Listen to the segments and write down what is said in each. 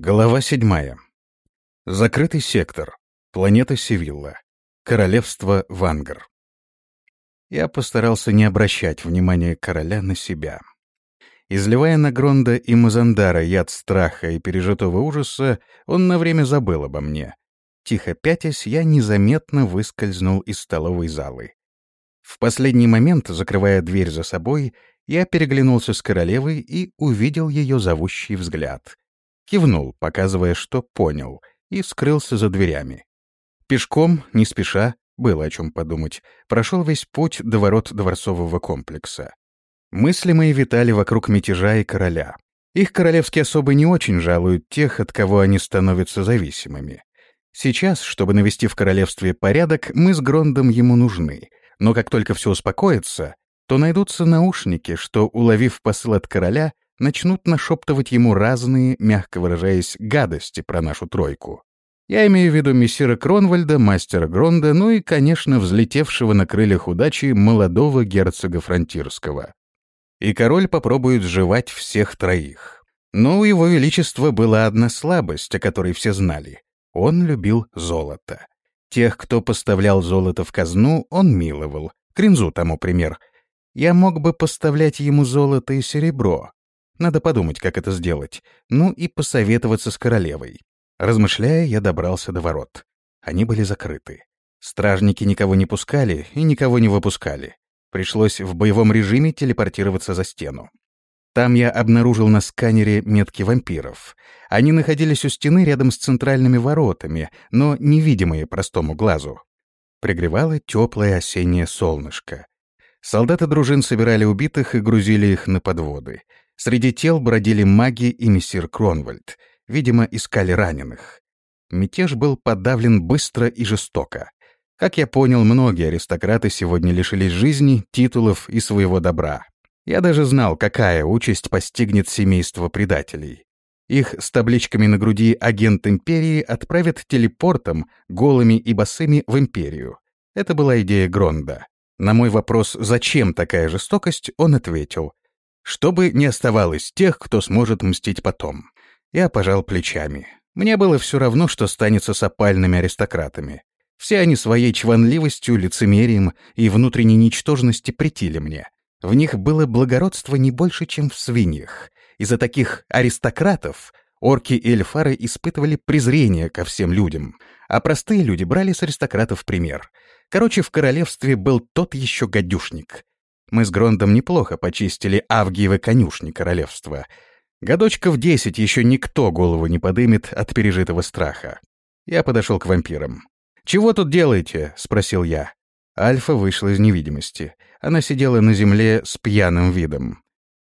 Глава седьмая. Закрытый сектор. Планета Севилла. Королевство Вангар. Я постарался не обращать внимания короля на себя. Изливая на Гронда и Мазандара яд страха и пережитого ужаса, он на время забыл обо мне. Тихо пятясь, я незаметно выскользнул из столовой залы. В последний момент, закрывая дверь за собой, я переглянулся с королевой и увидел ее зовущий взгляд — кивнул, показывая, что понял, и скрылся за дверями. Пешком, не спеша, было о чем подумать, прошел весь путь до ворот дворцового комплекса. Мысли мои витали вокруг мятежа и короля. Их королевские особы не очень жалуют тех, от кого они становятся зависимыми. Сейчас, чтобы навести в королевстве порядок, мы с Грондом ему нужны, но как только все успокоится, то найдутся наушники, что, уловив посыл от короля, начнут нашептывать ему разные, мягко выражаясь, гадости про нашу тройку. Я имею в виду мессира Кронвальда, мастера Гронда, ну и, конечно, взлетевшего на крыльях удачи молодого герцога Фронтирского. И король попробует сживать всех троих. Но у его величества была одна слабость, о которой все знали. Он любил золото. Тех, кто поставлял золото в казну, он миловал. Кринзу тому пример. Я мог бы поставлять ему золото и серебро, надо подумать, как это сделать. Ну и посоветоваться с королевой. Размышляя, я добрался до ворот. Они были закрыты. Стражники никого не пускали и никого не выпускали. Пришлось в боевом режиме телепортироваться за стену. Там я обнаружил на сканере метки вампиров. Они находились у стены рядом с центральными воротами, но невидимые простому глазу. Пригревало теплое осеннее солнышко. Солдаты дружин собирали убитых и грузили их на подводы. Среди тел бродили маги и мессир Кронвальд. Видимо, искали раненых. Мятеж был подавлен быстро и жестоко. Как я понял, многие аристократы сегодня лишились жизни, титулов и своего добра. Я даже знал, какая участь постигнет семейство предателей. Их с табличками на груди агент Империи отправят телепортом, голыми и босыми, в Империю. Это была идея Гронда. На мой вопрос, зачем такая жестокость, он ответил, чтобы не оставалось тех, кто сможет мстить потом. Я пожал плечами. Мне было все равно, что станется с опальными аристократами. Все они своей чванливостью, лицемерием и внутренней ничтожности претили мне. В них было благородство не больше, чем в свиньях. Из-за таких аристократов орки и эльфары испытывали презрение ко всем людям, а простые люди брали с аристократов пример. Короче, в королевстве был тот еще гадюшник. Мы с Грондом неплохо почистили Авгиевы конюшни королевства. Годочков десять еще никто голову не подымет от пережитого страха. Я подошел к вампирам. «Чего тут делаете?» — спросил я. Альфа вышла из невидимости. Она сидела на земле с пьяным видом.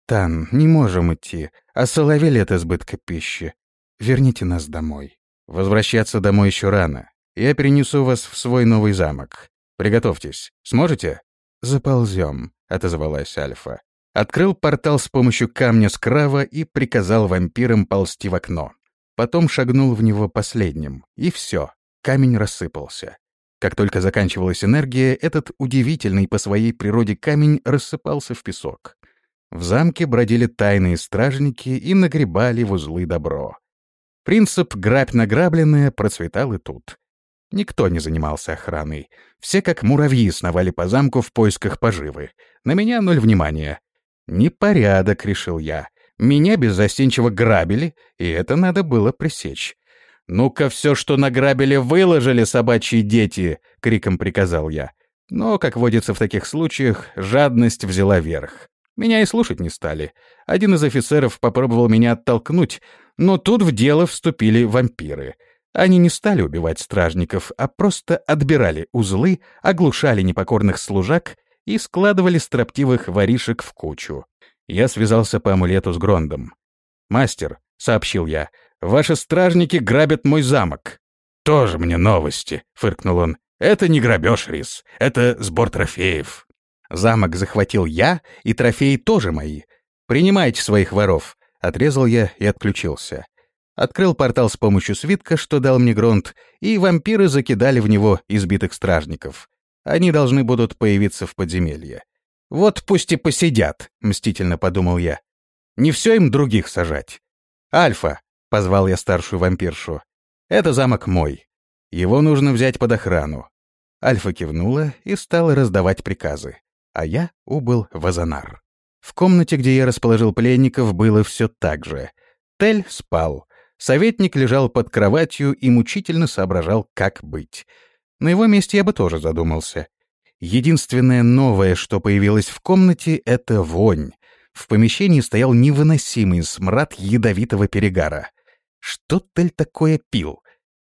«Тан, не можем идти. Осоловели от избытка пищи. Верните нас домой». «Возвращаться домой еще рано. Я перенесу вас в свой новый замок. Приготовьтесь. Сможете?» «Заползем», — отозвалась Альфа. Открыл портал с помощью камня скрава и приказал вампирам ползти в окно. Потом шагнул в него последним, и все, камень рассыпался. Как только заканчивалась энергия, этот удивительный по своей природе камень рассыпался в песок. В замке бродили тайные стражники и нагребали в узлы добро. Принцип «грабь награбленное» процветал и тут. Никто не занимался охраной. Все как муравьи сновали по замку в поисках поживы. На меня ноль внимания. «Непорядок», — решил я. Меня беззастенчиво грабили, и это надо было пресечь. «Ну-ка все, что награбили, выложили собачьи дети!» — криком приказал я. Но, как водится в таких случаях, жадность взяла верх. Меня и слушать не стали. Один из офицеров попробовал меня оттолкнуть, но тут в дело вступили вампиры — они не стали убивать стражников, а просто отбирали узлы, оглушали непокорных служак и складывали строптивых воришек в кучу. Я связался по амулету с Грондом. «Мастер», — сообщил я, — «ваши стражники грабят мой замок». «Тоже мне новости», — фыркнул он. «Это не грабеж, Рис, это сбор трофеев». «Замок захватил я, и трофеи тоже мои. Принимайте своих воров», — отрезал я и отключился. Открыл портал с помощью свитка, что дал мне Гронт, и вампиры закидали в него избитых стражников. Они должны будут появиться в подземелье. «Вот пусть и посидят», — мстительно подумал я. «Не все им других сажать. Альфа, позвал я старшую вампиршу. «Это замок мой. Его нужно взять под охрану». Альфа кивнула и стала раздавать приказы, а я убыл в Азанар. В комнате, где я расположил пленников, было все так же. Тель спал. Советник лежал под кроватью и мучительно соображал, как быть. На его месте я бы тоже задумался. Единственное новое, что появилось в комнате, — это вонь. В помещении стоял невыносимый смрад ядовитого перегара. Что Тель такое пил?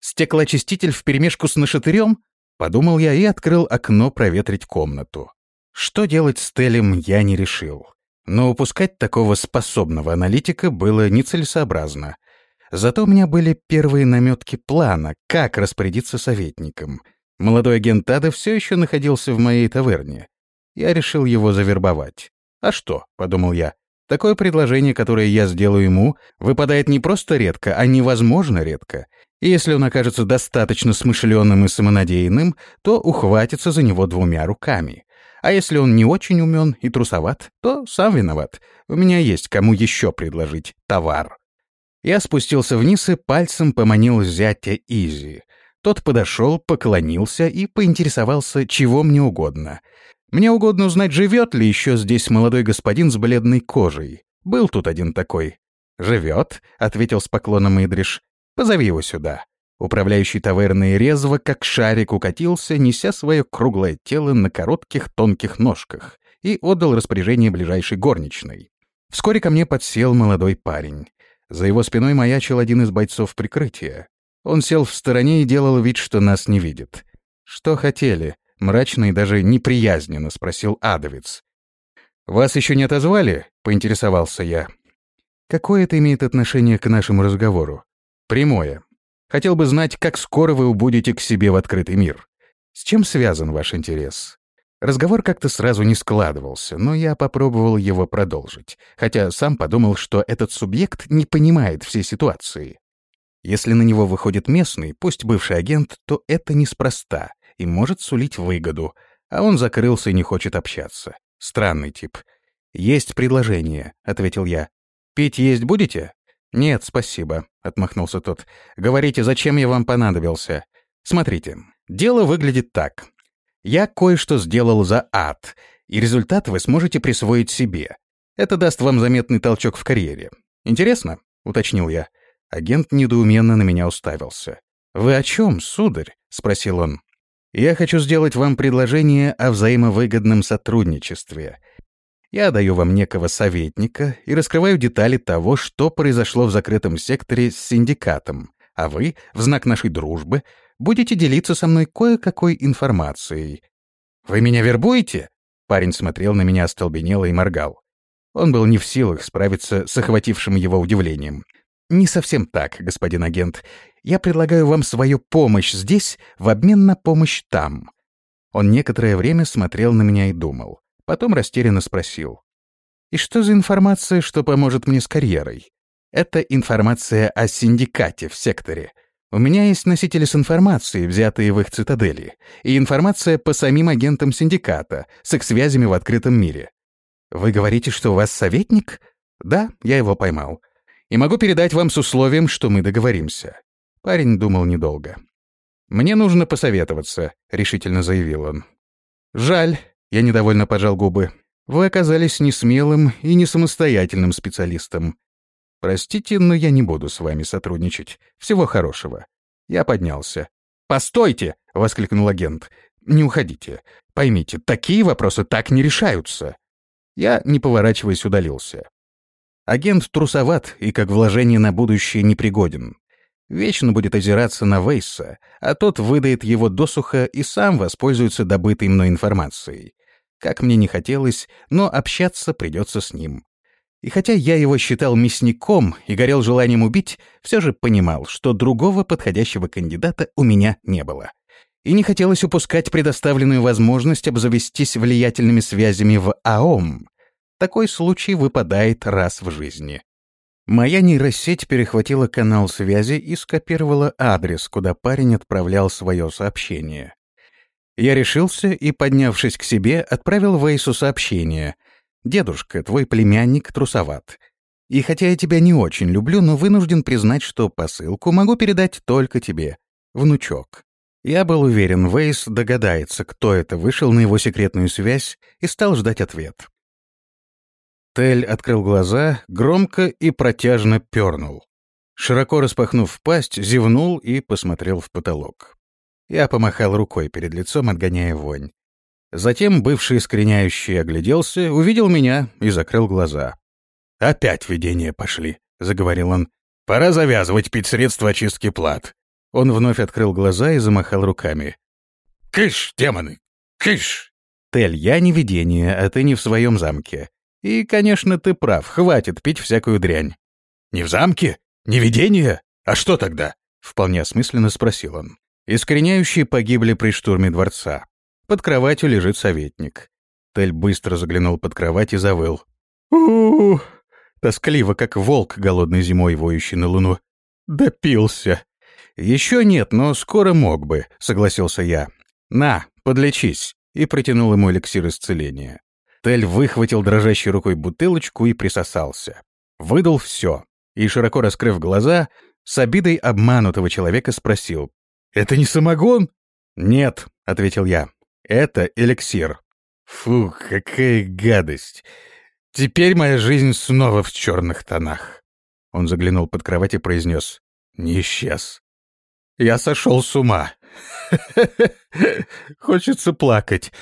Стеклоочиститель вперемешку с нашатырем? Подумал я и открыл окно проветрить комнату. Что делать с Телем, я не решил. Но упускать такого способного аналитика было нецелесообразно. Зато у меня были первые наметки плана, как распорядиться советником. Молодой агент Тада все еще находился в моей таверне. Я решил его завербовать. «А что?» — подумал я. «Такое предложение, которое я сделаю ему, выпадает не просто редко, а невозможно редко. И если он окажется достаточно смышленым и самонадеянным, то ухватится за него двумя руками. А если он не очень умен и трусоват, то сам виноват. У меня есть кому еще предложить товар. Я спустился вниз и пальцем поманил зятя Изи. Тот подошел, поклонился и поинтересовался, чего мне угодно. Мне угодно узнать, живет ли еще здесь молодой господин с бледной кожей. Был тут один такой. «Живет», — ответил с поклоном Идриш. «Позови его сюда». Управляющий таверной резво, как шарик, укатился, неся свое круглое тело на коротких тонких ножках, и отдал распоряжение ближайшей горничной. Вскоре ко мне подсел молодой парень. За его спиной маячил один из бойцов прикрытия. Он сел в стороне и делал вид, что нас не видит. «Что хотели?» — мрачно и даже неприязненно спросил Адовец. «Вас еще не отозвали?» — поинтересовался я. «Какое это имеет отношение к нашему разговору?» «Прямое. Хотел бы знать, как скоро вы убудете к себе в открытый мир. С чем связан ваш интерес? Разговор как-то сразу не складывался, но я попробовал его продолжить, хотя сам подумал, что этот субъект не понимает всей ситуации. Если на него выходит местный, пусть бывший агент, то это неспроста и может сулить выгоду, а он закрылся и не хочет общаться. Странный тип. «Есть предложение», — ответил я. «Пить есть будете?» «Нет, спасибо», — отмахнулся тот. «Говорите, зачем я вам понадобился? Смотрите, дело выглядит так. Я кое-что сделал за ад, и результат вы сможете присвоить себе. Это даст вам заметный толчок в карьере. Интересно?» — уточнил я. Агент недоуменно на меня уставился. «Вы о чем, сударь?» — спросил он. «Я хочу сделать вам предложение о взаимовыгодном сотрудничестве. Я даю вам некого советника и раскрываю детали того, что произошло в закрытом секторе с синдикатом, а вы, в знак нашей дружбы, будете делиться со мной кое-какой информацией. «Вы меня вербуете?» Парень смотрел на меня остолбенело и моргал. Он был не в силах справиться с охватившим его удивлением. «Не совсем так, господин агент. Я предлагаю вам свою помощь здесь в обмен на помощь там». Он некоторое время смотрел на меня и думал. Потом растерянно спросил. «И что за информация, что поможет мне с карьерой?» «Это информация о синдикате в секторе. У меня есть носители с информацией, взятые в их цитадели, и информация по самим агентам синдиката, с их связями в открытом мире. Вы говорите, что у вас советник? Да, я его поймал. И могу передать вам с условием, что мы договоримся. Парень думал недолго. «Мне нужно посоветоваться», — решительно заявил он. «Жаль, я недовольно пожал губы. Вы оказались несмелым и не самостоятельным специалистом. Простите, но я не буду с вами сотрудничать. Всего хорошего. Я поднялся. «Постойте!» — воскликнул агент. «Не уходите. Поймите, такие вопросы так не решаются». Я, не поворачиваясь, удалился. Агент трусоват и как вложение на будущее непригоден. Вечно будет озираться на Вейса, а тот выдает его досуха и сам воспользуется добытой мной информацией. Как мне не хотелось, но общаться придется с ним. И хотя я его считал мясником и горел желанием убить, все же понимал, что другого подходящего кандидата у меня не было. И не хотелось упускать предоставленную возможность обзавестись влиятельными связями в АОМ. Такой случай выпадает раз в жизни. Моя нейросеть перехватила канал связи и скопировала адрес, куда парень отправлял свое сообщение. Я решился и, поднявшись к себе, отправил Вейсу сообщение. «Дедушка, твой племянник трусоват». И хотя я тебя не очень люблю, но вынужден признать, что посылку могу передать только тебе, внучок». Я был уверен, Вейс догадается, кто это вышел на его секретную связь, и стал ждать ответ. Тель открыл глаза, громко и протяжно пернул. Широко распахнув пасть, зевнул и посмотрел в потолок. Я помахал рукой перед лицом, отгоняя вонь. Затем бывший искореняющий огляделся, увидел меня и закрыл глаза. «Опять видения пошли», — заговорил он. «Пора завязывать пить средства очистки плат». Он вновь открыл глаза и замахал руками. «Кыш, демоны! Кыш!» «Тель, я не видение, а ты не в своем замке. И, конечно, ты прав, хватит пить всякую дрянь». «Не в замке? Не видение? А что тогда?» — вполне осмысленно спросил он. Искореняющие погибли при штурме дворца. Под кроватью лежит советник. Тель быстро заглянул под кровать и завыл. у, Тоскливо, как волк, голодной зимой воющий на луну. «Допился!» «Еще нет, но скоро мог бы», — согласился я. «На, подлечись», — и протянул ему эликсир исцеления. Тель выхватил дрожащей рукой бутылочку и присосался. Выдал все. И, широко раскрыв глаза, с обидой обманутого человека спросил. «Это не самогон?» «Нет», — ответил я. «Это эликсир». «Фу, какая гадость! Теперь моя жизнь снова в черных тонах». Он заглянул под кровать и произнес. «Не исчез. Я сошел с ума. Хочется плакать.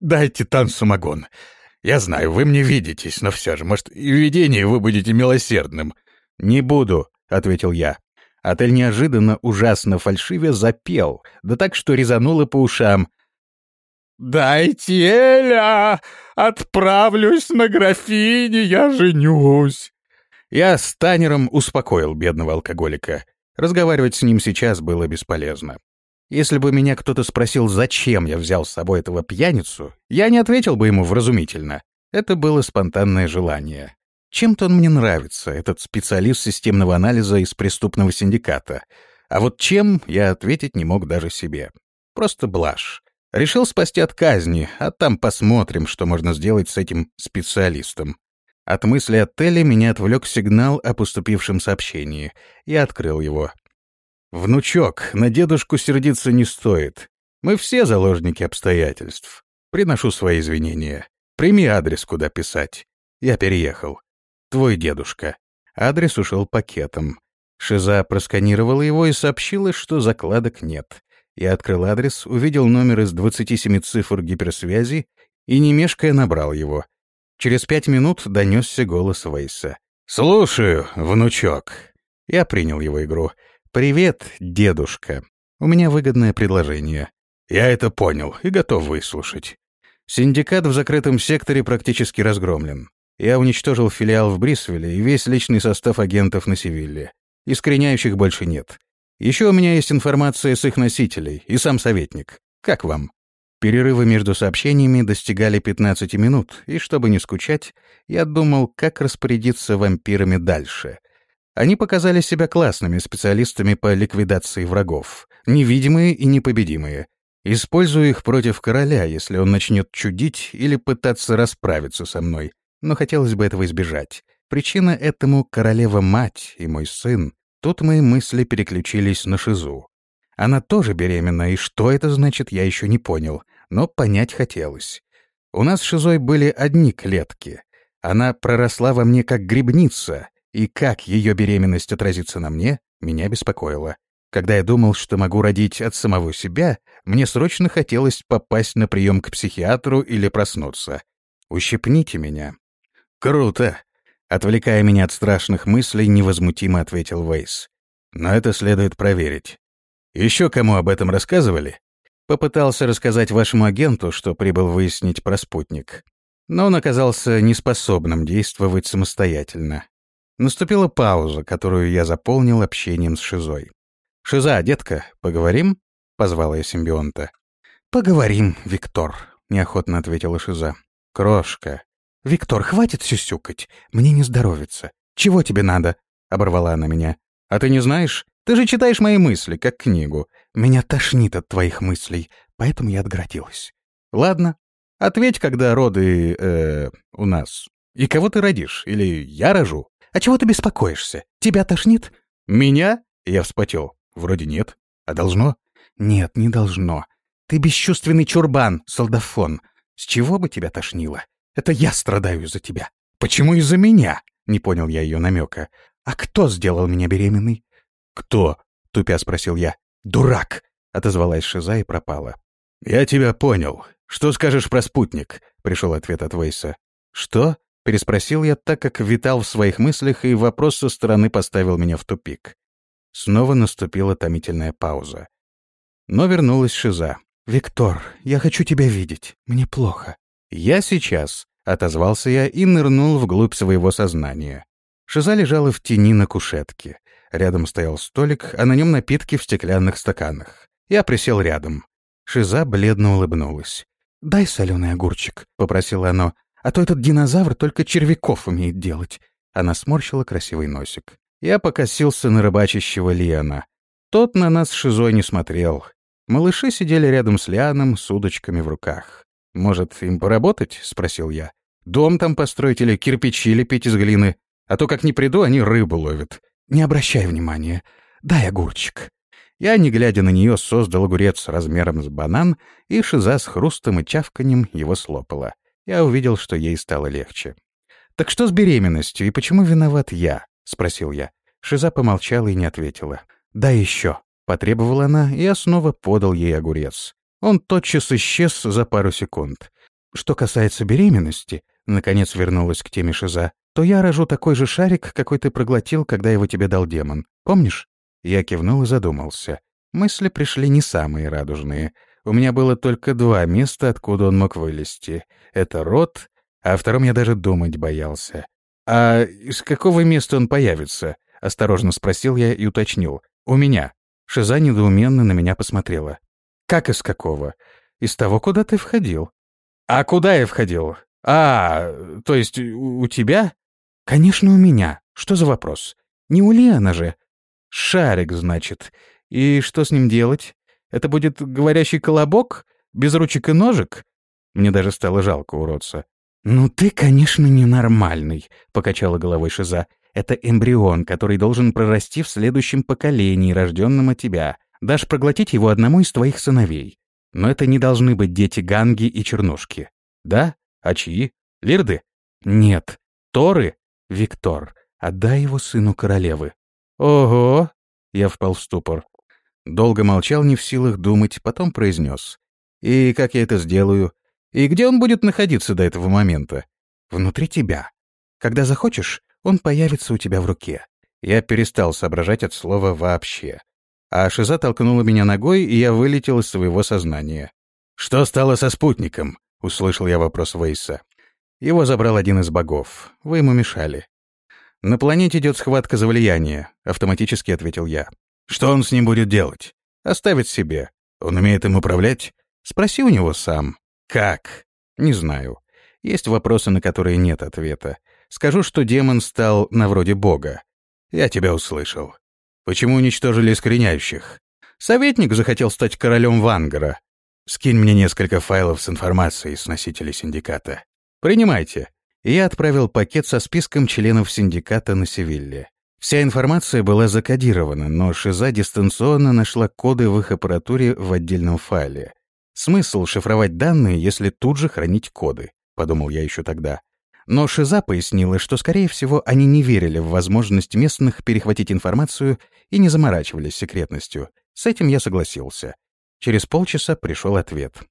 Дайте тан самогон. Я знаю, вы мне видитесь, но все же, может, и в видении вы будете милосердным». «Не буду», — ответил я. Отель неожиданно, ужасно фальшиве запел, да так, что резануло по ушам. «Дайте Эля! Отправлюсь на графине, я женюсь!» Я с Танером успокоил бедного алкоголика. Разговаривать с ним сейчас было бесполезно. Если бы меня кто-то спросил, зачем я взял с собой этого пьяницу, я не ответил бы ему вразумительно. Это было спонтанное желание. Чем-то он мне нравится, этот специалист системного анализа из преступного синдиката. А вот чем, я ответить не мог даже себе. Просто блажь. Решил спасти от казни, а там посмотрим, что можно сделать с этим специалистом. От мысли о Теле меня отвлек сигнал о поступившем сообщении. Я открыл его. «Внучок, на дедушку сердиться не стоит. Мы все заложники обстоятельств. Приношу свои извинения. Прими адрес, куда писать. Я переехал. Твой дедушка. Адрес ушел пакетом. Шиза просканировала его и сообщила, что закладок нет. Я открыл адрес, увидел номер из 27 цифр гиперсвязи и, не мешкая, набрал его. Через пять минут донесся голос Вейса. «Слушаю, внучок». Я принял его игру. «Привет, дедушка. У меня выгодное предложение». «Я это понял и готов выслушать». Синдикат в закрытом секторе практически разгромлен. Я уничтожил филиал в Брисвеле и весь личный состав агентов на Севилле. Искореняющих больше нет. Еще у меня есть информация с их носителей и сам советник. Как вам? Перерывы между сообщениями достигали 15 минут, и чтобы не скучать, я думал, как распорядиться вампирами дальше. Они показали себя классными специалистами по ликвидации врагов, невидимые и непобедимые. Использую их против короля, если он начнет чудить или пытаться расправиться со мной но хотелось бы этого избежать. Причина этому — королева-мать и мой сын. Тут мои мысли переключились на Шизу. Она тоже беременна, и что это значит, я еще не понял, но понять хотелось. У нас с Шизой были одни клетки. Она проросла во мне как грибница, и как ее беременность отразится на мне, меня беспокоило. Когда я думал, что могу родить от самого себя, мне срочно хотелось попасть на прием к психиатру или проснуться. «Ущипните меня», «Круто!» — отвлекая меня от страшных мыслей, невозмутимо ответил Вейс. «Но это следует проверить. Еще кому об этом рассказывали?» Попытался рассказать вашему агенту, что прибыл выяснить про спутник. Но он оказался неспособным действовать самостоятельно. Наступила пауза, которую я заполнил общением с Шизой. «Шиза, детка, поговорим?» — позвала я симбионта. «Поговорим, Виктор», — неохотно ответила Шиза. «Крошка, «Виктор, хватит сюсюкать. Мне не здоровится. Чего тебе надо?» — оборвала она меня. «А ты не знаешь? Ты же читаешь мои мысли, как книгу. Меня тошнит от твоих мыслей, поэтому я отгородилась». «Ладно. Ответь, когда роды... э... у нас. И кого ты родишь? Или я рожу?» А чего ты беспокоишься? Тебя тошнит?» «Меня?» — я вспотел. «Вроде нет. А должно?» «Нет, не должно. Ты бесчувственный чурбан, солдафон. С чего бы тебя тошнило? Это я страдаю из-за тебя. Почему из-за меня?» Не понял я ее намека. «А кто сделал меня беременной?» «Кто?» — тупя спросил я. «Дурак!» — отозвалась Шиза и пропала. «Я тебя понял. Что скажешь про спутник?» — пришел ответ от Вейса. «Что?» — переспросил я, так как витал в своих мыслях, и вопрос со стороны поставил меня в тупик. Снова наступила томительная пауза. Но вернулась Шиза. «Виктор, я хочу тебя видеть. Мне плохо». «Я сейчас», — отозвался я и нырнул вглубь своего сознания. Шиза лежала в тени на кушетке. Рядом стоял столик, а на нем напитки в стеклянных стаканах. Я присел рядом. Шиза бледно улыбнулась. «Дай соленый огурчик», — попросила она, «а то этот динозавр только червяков умеет делать». Она сморщила красивый носик. Я покосился на рыбачащего Лиана. Тот на нас с Шизой не смотрел. Малыши сидели рядом с Лианом с удочками в руках. «Может, им поработать?» — спросил я. «Дом там построить или кирпичи лепить из глины? А то, как не приду, они рыбу ловят». «Не обращай внимания. Дай огурчик». Я, не глядя на нее, создал огурец размером с банан, и шиза с хрустом и чавканем его слопала. Я увидел, что ей стало легче. «Так что с беременностью, и почему виноват я?» — спросил я. Шиза помолчала и не ответила. «Да еще», — потребовала она, и я снова подал ей огурец. Он тотчас исчез за пару секунд. Что касается беременности, наконец вернулась к теме Шиза, то я рожу такой же шарик, какой ты проглотил, когда его тебе дал демон. Помнишь? Я кивнул и задумался. Мысли пришли не самые радужные. У меня было только два места, откуда он мог вылезти. Это рот, а о втором я даже думать боялся. «А из какого места он появится?» — осторожно спросил я и уточнил. «У меня». Шиза недоуменно на меня посмотрела. «Как из какого?» «Из того, куда ты входил». «А куда я входил? А, то есть у, у тебя?» «Конечно, у меня. Что за вопрос? Не у Лиана же. Шарик, значит. И что с ним делать? Это будет говорящий колобок? Без ручек и ножек? Мне даже стало жалко уродца. «Ну ты, конечно, ненормальный», — покачала головой Шиза. «Это эмбрион, который должен прорасти в следующем поколении, рожденном от тебя. Дашь проглотить его одному из твоих сыновей. Но это не должны быть дети Ганги и Чернушки. Да? А чьи? Лирды? Нет. Торы? Виктор. Отдай его сыну королевы. «Ого!» — я впал в ступор. Долго молчал, не в силах думать, потом произнес. «И как я это сделаю? И где он будет находиться до этого момента?» «Внутри тебя. Когда захочешь, он появится у тебя в руке». Я перестал соображать от слова «вообще». А Шиза толкнула меня ногой, и я вылетел из своего сознания. «Что стало со спутником?» — услышал я вопрос Вейса. Его забрал один из богов. Вы ему мешали. «На планете идет схватка за влияние», — автоматически ответил я. «Что он с ним будет делать?» «Оставить себе. Он умеет им управлять?» «Спроси у него сам». «Как?» «Не знаю. Есть вопросы, на которые нет ответа. Скажу, что демон стал на вроде бога. Я тебя услышал. Почему уничтожили искореняющих? Советник захотел стать королем Вангара. Скинь мне несколько файлов с информацией с носителей синдиката. Принимайте я отправил пакет со списком членов синдиката на Севилле. Вся информация была закодирована, но Шиза дистанционно нашла коды в их аппаратуре в отдельном файле. Смысл шифровать данные, если тут же хранить коды, подумал я еще тогда. Но Шиза пояснила, что, скорее всего, они не верили в возможность местных перехватить информацию и не заморачивались секретностью. С этим я согласился. Через полчаса пришел ответ.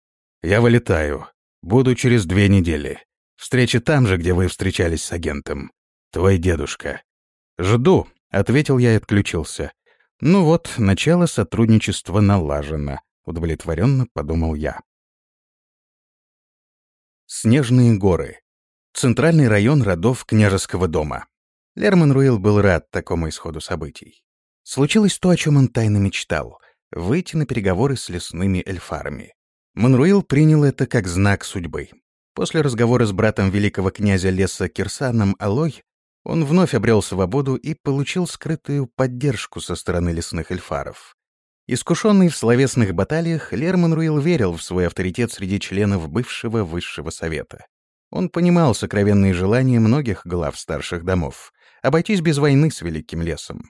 «Я вылетаю. Буду через две недели. Встреча там же, где вы встречались с агентом. Твой дедушка. Жду, ответил я и отключился. Ну вот, начало сотрудничества налажено, удовлетворенно подумал я. Снежные горы. Центральный район родов княжеского дома. Лерман Руил был рад такому исходу событий. Случилось то, о чем он тайно мечтал — выйти на переговоры с лесными эльфарами. Манруил принял это как знак судьбы. После разговора с братом великого князя леса Кирсаном Алой он вновь обрел свободу и получил скрытую поддержку со стороны лесных эльфаров. Искушенный в словесных баталиях, Лерман Руил верил в свой авторитет среди членов бывшего высшего совета. Он понимал сокровенные желания многих глав старших домов, обойтись без войны с Великим лесом.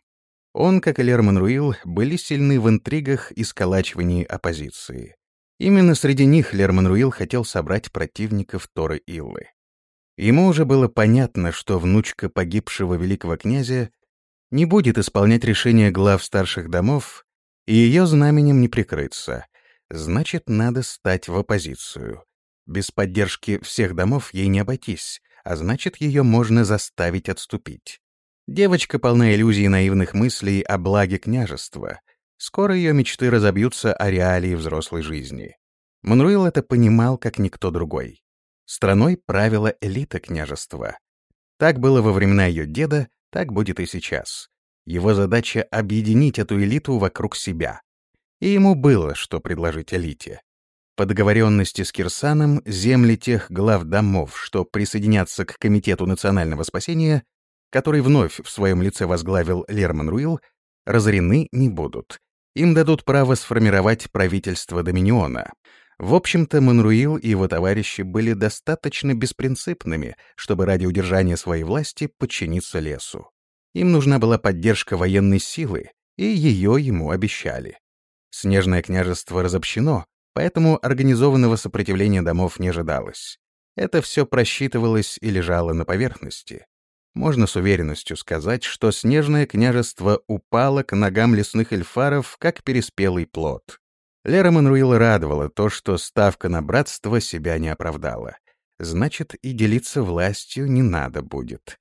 Он, как и Лерман Руил, были сильны в интригах и сколачивании оппозиции. Именно среди них Лерман Руил хотел собрать противников Торы Иллы. Ему уже было понятно, что внучка погибшего великого князя не будет исполнять решения глав старших домов, и ее знаменем не прикрыться. Значит, надо стать в оппозицию. Без поддержки всех домов ей не обойтись, а значит, ее можно заставить отступить. Девочка полна иллюзий и наивных мыслей о благе княжества. Скоро ее мечты разобьются о реалии взрослой жизни. Манруил это понимал, как никто другой. Страной правила элита княжества. Так было во времена ее деда, так будет и сейчас. Его задача — объединить эту элиту вокруг себя. И ему было, что предложить элите. По договоренности с Кирсаном, земли тех глав домов, что присоединятся к Комитету национального спасения, который вновь в своем лице возглавил Лерман Руил, разорены не будут. Им дадут право сформировать правительство Доминиона. В общем-то, Монруил и его товарищи были достаточно беспринципными, чтобы ради удержания своей власти подчиниться лесу. Им нужна была поддержка военной силы, и ее ему обещали. Снежное княжество разобщено, поэтому организованного сопротивления домов не ожидалось. Это все просчитывалось и лежало на поверхности. Можно с уверенностью сказать, что снежное княжество упало к ногам лесных эльфаров, как переспелый плод. Лера Манруила радовала то, что ставка на братство себя не оправдала. Значит, и делиться властью не надо будет.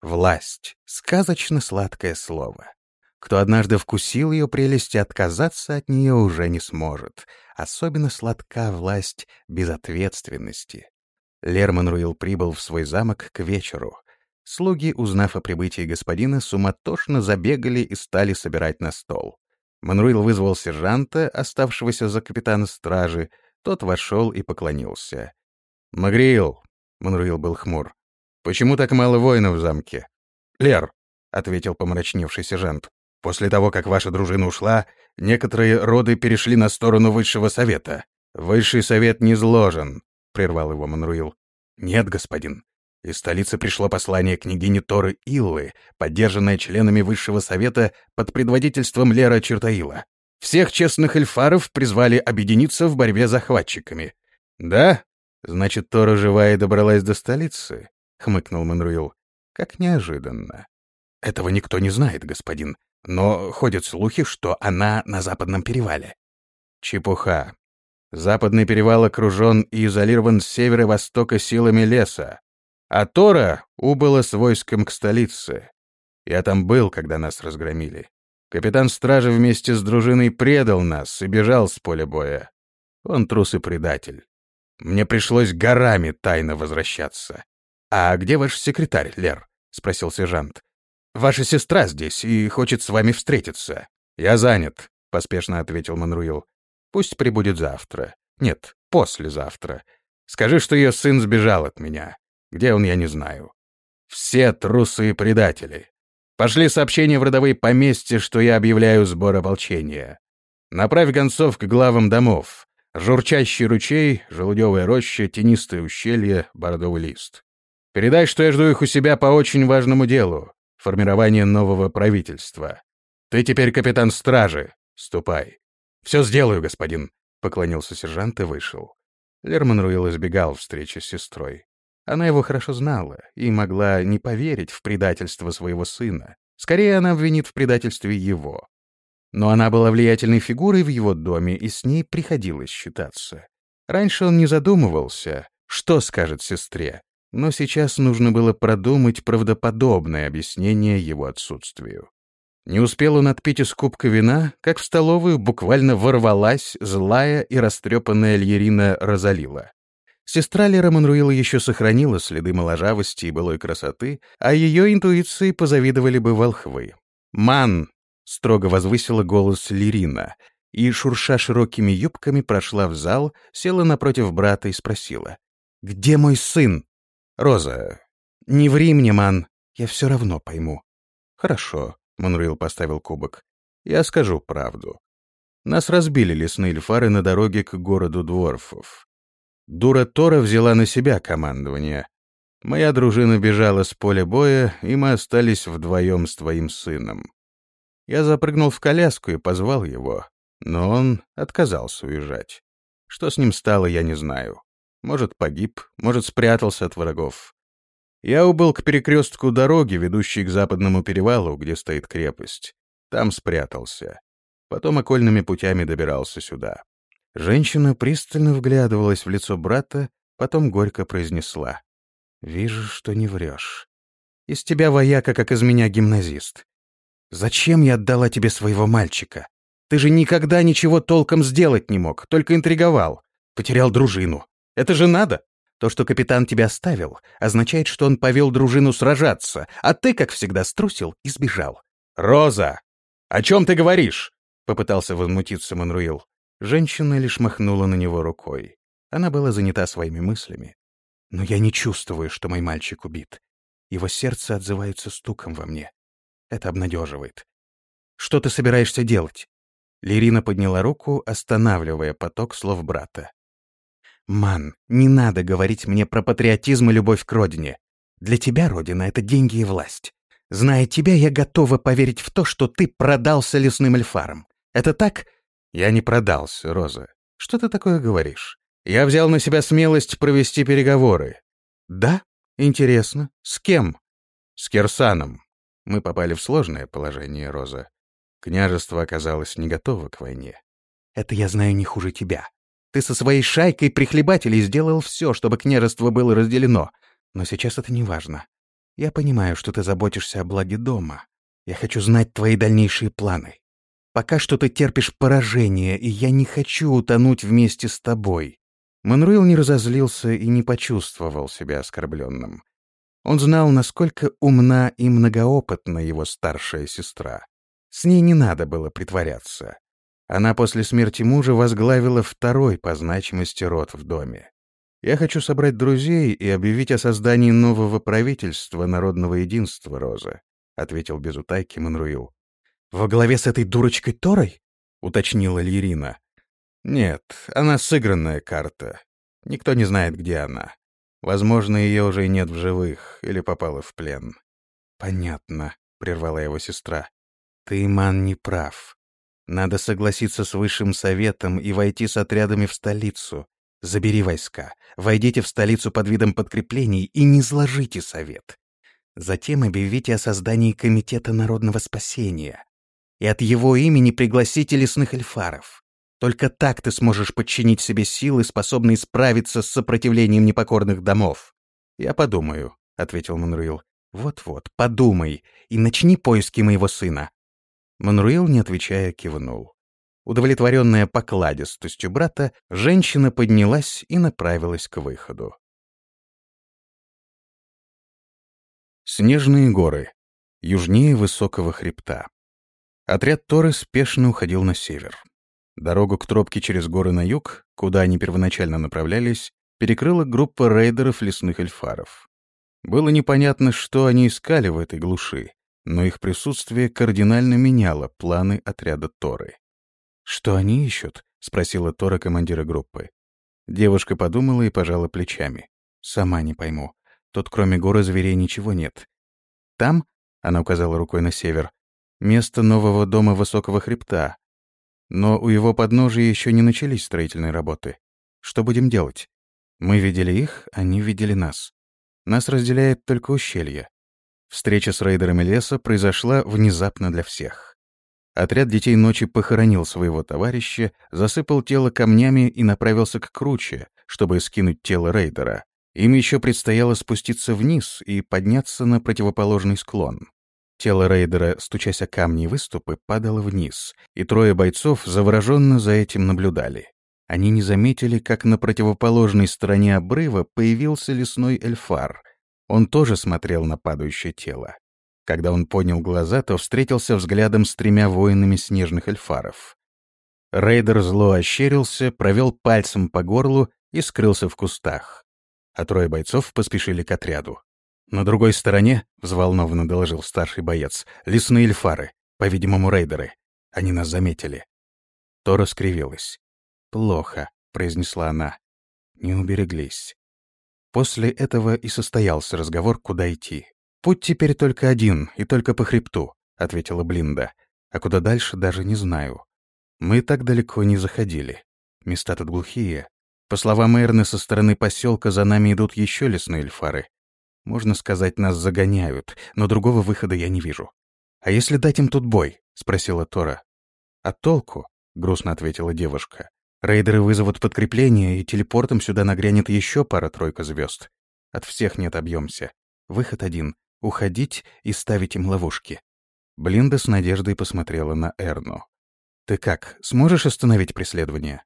Власть — сказочно сладкое слово. Кто однажды вкусил ее прелести, отказаться от нее уже не сможет. Особенно сладка власть безответственности. Лерман Руил прибыл в свой замок к вечеру. Слуги, узнав о прибытии господина, суматошно забегали и стали собирать на стол. Манруил вызвал сержанта, оставшегося за капитана стражи. Тот вошел и поклонился. «Магриил!» — Манруил был хмур. «Почему так мало воинов в замке?» «Лер!» — ответил помрачневший сержант. «После того, как ваша дружина ушла, некоторые роды перешли на сторону высшего совета. Высший совет не зложен», — прервал его Манруил. «Нет, господин. Из столицы пришло послание княгини Торы Иллы, поддержанное членами Высшего Совета под предводительством Лера Чертаила. Всех честных эльфаров призвали объединиться в борьбе с захватчиками. «Да? Значит, Тора живая добралась до столицы?» — хмыкнул Манруил. «Как неожиданно. Этого никто не знает, господин, но ходят слухи, что она на западном перевале». «Чепуха. Западный перевал окружен и изолирован с севера и востока силами леса. А Тора убыла с войском к столице. Я там был, когда нас разгромили. Капитан стражи вместе с дружиной предал нас и бежал с поля боя. Он трус и предатель. Мне пришлось горами тайно возвращаться. «А где ваш секретарь, Лер?» — спросил сержант. «Ваша сестра здесь и хочет с вами встретиться». «Я занят», — поспешно ответил Манруил. «Пусть прибудет завтра. Нет, послезавтра. Скажи, что ее сын сбежал от меня. Где он, я не знаю. Все трусы и предатели. Пошли сообщения в родовые поместья, что я объявляю сбор ополчения. Направь гонцов к главам домов. Журчащий ручей, желудевая роща, тенистое ущелье, бордовый лист. Передай, что я жду их у себя по очень важному делу — формирование нового правительства. Ты теперь капитан стражи. Ступай. Все сделаю, господин, — поклонился сержант и вышел. Лерман Руил избегал встречи с сестрой. Она его хорошо знала и могла не поверить в предательство своего сына. Скорее, она обвинит в предательстве его. Но она была влиятельной фигурой в его доме, и с ней приходилось считаться. Раньше он не задумывался, что скажет сестре, но сейчас нужно было продумать правдоподобное объяснение его отсутствию. Не успел он отпить из кубка вина, как в столовую буквально ворвалась злая и растрепанная Льерина Розалила. Сестра Лера Монруила еще сохранила следы моложавости и былой красоты, а ее интуиции позавидовали бы волхвы. «Ман!» — строго возвысила голос Лирина, и, шурша широкими юбками, прошла в зал, села напротив брата и спросила. «Где мой сын?» «Роза, не ври мне, Ман, я все равно пойму». «Хорошо», — Монруил поставил кубок. «Я скажу правду. Нас разбили лесные эльфары на дороге к городу Дворфов. Дура Тора взяла на себя командование. Моя дружина бежала с поля боя, и мы остались вдвоем с твоим сыном. Я запрыгнул в коляску и позвал его, но он отказался уезжать. Что с ним стало, я не знаю. Может, погиб, может, спрятался от врагов. Я убыл к перекрестку дороги, ведущей к западному перевалу, где стоит крепость. Там спрятался. Потом окольными путями добирался сюда. Женщина пристально вглядывалась в лицо брата, потом горько произнесла. «Вижу, что не врешь. Из тебя вояка, как из меня гимназист. Зачем я отдала тебе своего мальчика? Ты же никогда ничего толком сделать не мог, только интриговал. Потерял дружину. Это же надо. То, что капитан тебя оставил, означает, что он повел дружину сражаться, а ты, как всегда, струсил и сбежал. «Роза! О чем ты говоришь?» — попытался возмутиться Манруил. Женщина лишь махнула на него рукой. Она была занята своими мыслями. «Но я не чувствую, что мой мальчик убит. Его сердце отзывается стуком во мне. Это обнадеживает. Что ты собираешься делать?» Лирина подняла руку, останавливая поток слов брата. «Ман, не надо говорить мне про патриотизм и любовь к родине. Для тебя родина — это деньги и власть. Зная тебя, я готова поверить в то, что ты продался лесным эльфарам. Это так?» «Я не продался, Роза. Что ты такое говоришь? Я взял на себя смелость провести переговоры». «Да? Интересно. С кем?» «С Кирсаном. Мы попали в сложное положение, Роза. Княжество оказалось не готово к войне. Это я знаю не хуже тебя. Ты со своей шайкой прихлебателей сделал все, чтобы княжество было разделено. Но сейчас это не важно. Я понимаю, что ты заботишься о благе дома. Я хочу знать твои дальнейшие планы. Пока что ты терпишь поражение, и я не хочу утонуть вместе с тобой». Манруил не разозлился и не почувствовал себя оскорбленным. Он знал, насколько умна и многоопытна его старшая сестра. С ней не надо было притворяться. Она после смерти мужа возглавила второй по значимости род в доме. Я хочу собрать друзей и объявить о создании нового правительства народного единства, Роза, — ответил без утайки Манруил. — Во главе с этой дурочкой Торой? — уточнила Лирина. — Нет, она сыгранная карта. Никто не знает, где она. Возможно, ее уже и нет в живых или попала в плен. «Понятно», — прервала его сестра. «Ты, Иман, не прав. Надо согласиться с высшим советом и войти с отрядами в столицу. Забери войска, войдите в столицу под видом подкреплений и не сложите совет. Затем объявите о создании Комитета народного спасения. И от его имени пригласите лесных эльфаров. Только так ты сможешь подчинить себе силы, способные справиться с сопротивлением непокорных домов. Я подумаю, — ответил Манруил. Вот-вот, подумай и начни поиски моего сына. Манруил, не отвечая, кивнул. Удовлетворенная покладистостью брата, женщина поднялась и направилась к выходу. Снежные горы. Южнее высокого хребта. Отряд Торы спешно уходил на север. Дорогу к тропке через горы на юг, куда они первоначально направлялись, перекрыла группа рейдеров лесных эльфаров. Было непонятно, что они искали в этой глуши, но их присутствие кардинально меняло планы отряда Торы. «Что они ищут?» — спросила Тора командира группы. Девушка подумала и пожала плечами. «Сама не пойму. Тут кроме горы зверей ничего нет. Там, — она указала рукой на север, — место нового дома высокого хребта, но у его подножия еще не начались строительные работы. Что будем делать? Мы видели их, они видели нас. Нас разделяет только ущелье. Встреча с рейдерами леса произошла внезапно для всех. Отряд детей ночи похоронил своего товарища, засыпал тело камнями и направился к круче, чтобы скинуть тело рейдера. Им еще предстояло спуститься вниз и подняться на противоположный склон. Тело рейдера, стучась о камни и выступы, падало вниз, и трое бойцов завороженно за этим наблюдали. Они не заметили, как на противоположной стороне обрыва появился лесной эльфар. Он тоже смотрел на падающее тело. Когда он поднял глаза, то встретился взглядом с тремя воинами снежных эльфаров. Рейдер зло ощерился, провел пальцем по горлу и скрылся в кустах. А трое бойцов поспешили к отряду. «На другой стороне», — взволнованно доложил старший боец, — «лесные эльфары, по-видимому, рейдеры. Они нас заметили». Тора скривилась. «Плохо», — произнесла она. «Не убереглись». После этого и состоялся разговор, куда идти. «Путь теперь только один, и только по хребту», — ответила Блинда. «А куда дальше, даже не знаю. Мы так далеко не заходили. Места тут глухие. По словам Эрны, со стороны поселка за нами идут еще лесные эльфары. Можно сказать, нас загоняют, но другого выхода я не вижу. «А если дать им тут бой?» — спросила Тора. «А толку?» — грустно ответила девушка. «Рейдеры вызовут подкрепление, и телепортом сюда нагрянет еще пара-тройка звезд. От всех не отобьемся. Выход один — уходить и ставить им ловушки». Блинда с надеждой посмотрела на Эрну. «Ты как, сможешь остановить преследование?»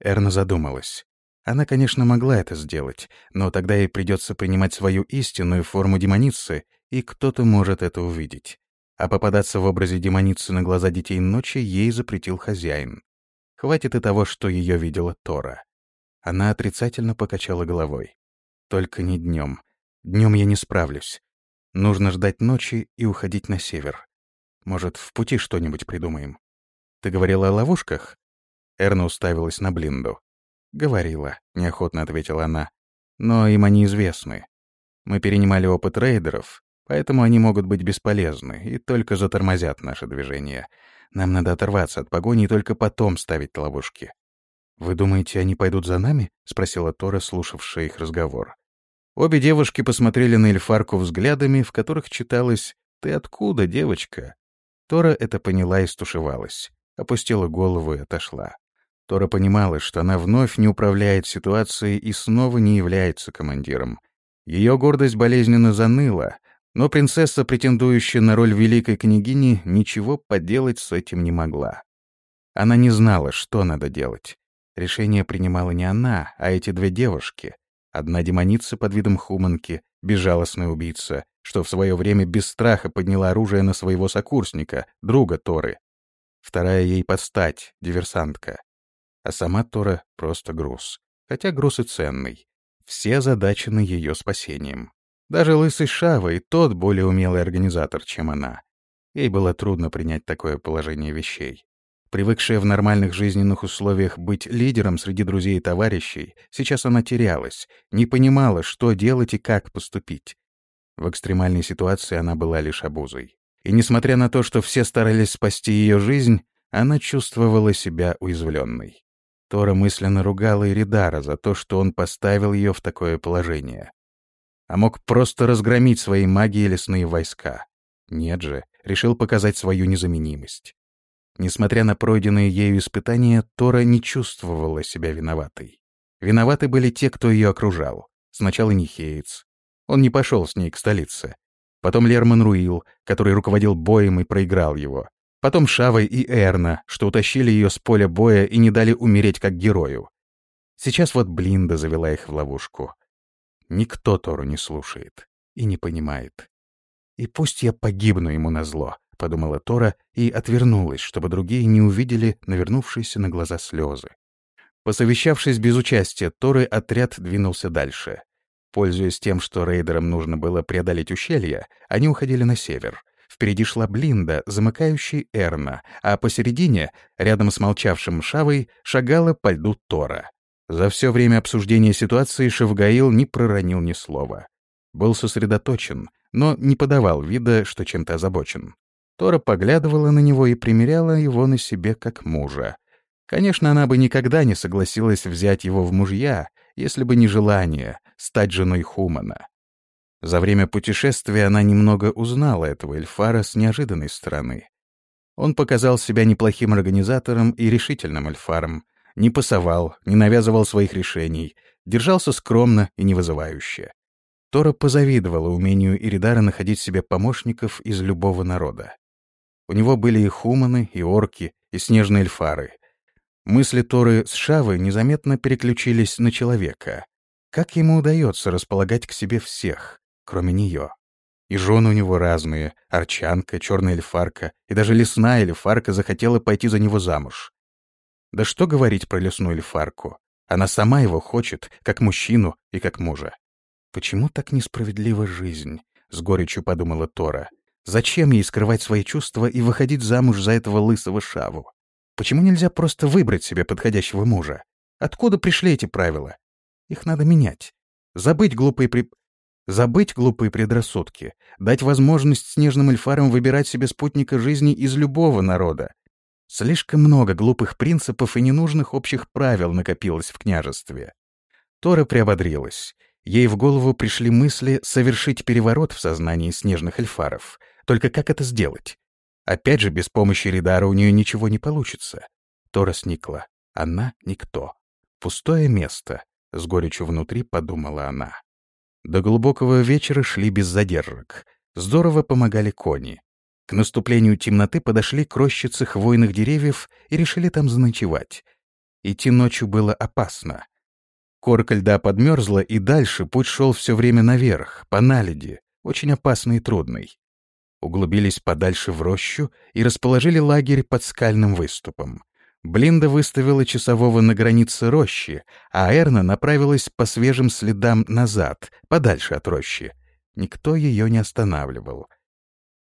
Эрна задумалась. Она, конечно, могла это сделать, но тогда ей придется принимать свою истинную форму демоницы, и кто-то может это увидеть. А попадаться в образе демоницы на глаза детей ночи ей запретил хозяин. Хватит и того, что ее видела Тора. Она отрицательно покачала головой. «Только не днем. Днем я не справлюсь. Нужно ждать ночи и уходить на север. Может, в пути что-нибудь придумаем?» «Ты говорила о ловушках?» Эрна уставилась на Блинду. «Говорила», — неохотно ответила она. «Но им они известны. Мы перенимали опыт рейдеров, поэтому они могут быть бесполезны и только затормозят наше движение. Нам надо оторваться от погони и только потом ставить ловушки». «Вы думаете, они пойдут за нами?» — спросила Тора, слушавшая их разговор. Обе девушки посмотрели на Эльфарку взглядами, в которых читалось «Ты откуда, девочка?» Тора это поняла и стушевалась опустила голову и отошла. Тора понимала, что она вновь не управляет ситуацией и снова не является командиром. Ее гордость болезненно заныла, но принцесса, претендующая на роль великой княгини, ничего поделать с этим не могла. Она не знала, что надо делать. Решение принимала не она, а эти две девушки. Одна демоница под видом хуманки, безжалостная убийца, что в свое время без страха подняла оружие на своего сокурсника, друга Торы, Вторая ей подстать, диверсантка. А сама Тора — просто груз. Хотя груз и ценный. Все задачены ее спасением. Даже лысый Шава и тот более умелый организатор, чем она. Ей было трудно принять такое положение вещей. Привыкшая в нормальных жизненных условиях быть лидером среди друзей и товарищей, сейчас она терялась, не понимала, что делать и как поступить. В экстремальной ситуации она была лишь обузой. И несмотря на то, что все старались спасти ее жизнь, она чувствовала себя уязвленной. Тора мысленно ругала Иридара за то, что он поставил ее в такое положение. А мог просто разгромить своей магией лесные войска. Нет же, решил показать свою незаменимость. Несмотря на пройденные ею испытания, Тора не чувствовала себя виноватой. Виноваты были те, кто ее окружал. Сначала Нихеец. Он не пошел с ней к столице. Потом Лерман Руил, который руководил боем и проиграл его. Потом Шавой и Эрна, что утащили ее с поля боя и не дали умереть как герою. Сейчас вот Блинда завела их в ловушку. Никто Тору не слушает и не понимает. «И пусть я погибну ему на зло», — подумала Тора и отвернулась, чтобы другие не увидели навернувшиеся на глаза слезы. Посовещавшись без участия Торы, отряд двинулся дальше. Пользуясь тем, что рейдерам нужно было преодолеть ущелье, они уходили на север. Впереди шла Блинда, замыкающий Эрна, а посередине, рядом с молчавшим Шавой, шагала по льду Тора. За все время обсуждения ситуации Шевгаил не проронил ни слова. Был сосредоточен, но не подавал вида, что чем-то озабочен. Тора поглядывала на него и примеряла его на себе как мужа. Конечно, она бы никогда не согласилась взять его в мужья, если бы не желание стать женой Хумана. За время путешествия она немного узнала этого Эльфара с неожиданной стороны. Он показал себя неплохим организатором и решительным Эльфаром, не пасовал, не навязывал своих решений, держался скромно и невызывающе. Тора позавидовала умению Иридара находить себе помощников из любого народа. У него были и хуманы, и орки, и снежные эльфары — Мысли Торы с Шавы незаметно переключились на человека. Как ему удается располагать к себе всех, кроме нее? И жены у него разные — арчанка, черная эльфарка, и даже лесная эльфарка захотела пойти за него замуж. Да что говорить про лесную эльфарку? Она сама его хочет, как мужчину и как мужа. «Почему так несправедлива жизнь?» — с горечью подумала Тора. «Зачем ей скрывать свои чувства и выходить замуж за этого лысого шаву? Почему нельзя просто выбрать себе подходящего мужа? Откуда пришли эти правила? Их надо менять. Забыть глупые при... Забыть глупые предрассудки, дать возможность снежным эльфарам выбирать себе спутника жизни из любого народа. Слишком много глупых принципов и ненужных общих правил накопилось в княжестве. Тора приободрилась. Ей в голову пришли мысли совершить переворот в сознании снежных эльфаров. Только как это сделать? Опять же, без помощи Ридара у нее ничего не получится. Тора сникла. Она — никто. Пустое место, — с горечью внутри подумала она. До глубокого вечера шли без задержек. Здорово помогали кони. К наступлению темноты подошли к рощице хвойных деревьев и решили там заночевать. Идти ночью было опасно. Корка льда подмерзла, и дальше путь шел все время наверх, по наледи, очень опасный и трудный. Углубились подальше в рощу и расположили лагерь под скальным выступом. Блинда выставила часового на границе рощи, а Эрна направилась по свежим следам назад, подальше от рощи. Никто ее не останавливал.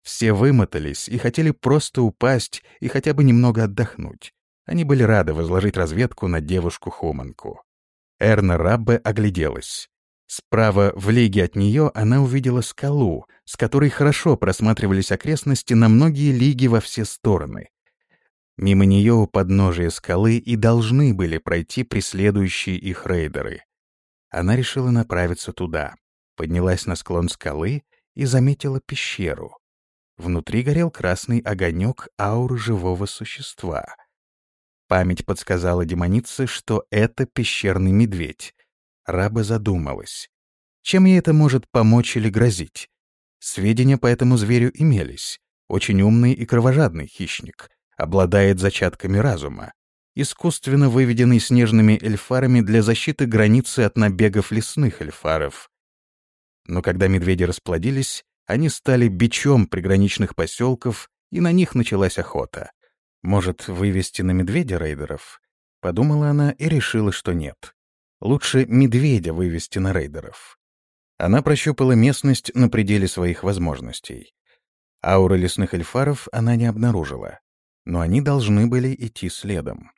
Все вымотались и хотели просто упасть и хотя бы немного отдохнуть. Они были рады возложить разведку на девушку-хуманку. Эрна Раббе огляделась. Справа, в лиге от нее, она увидела скалу, с которой хорошо просматривались окрестности на многие лиги во все стороны. Мимо нее у подножия скалы и должны были пройти преследующие их рейдеры. Она решила направиться туда, поднялась на склон скалы и заметила пещеру. Внутри горел красный огонек ауры живого существа. Память подсказала демонице, что это пещерный медведь. Раба задумалась. Чем ей это может помочь или грозить? Сведения по этому зверю имелись. Очень умный и кровожадный хищник — обладает зачатками разума, искусственно выведенный снежными эльфарами для защиты границы от набегов лесных эльфаров. Но когда медведи расплодились, они стали бичом приграничных поселков, и на них началась охота. Может, вывести на медведя рейдеров? Подумала она и решила, что нет. Лучше медведя вывести на рейдеров. Она прощупала местность на пределе своих возможностей. Ауры лесных эльфаров она не обнаружила но они должны были идти следом.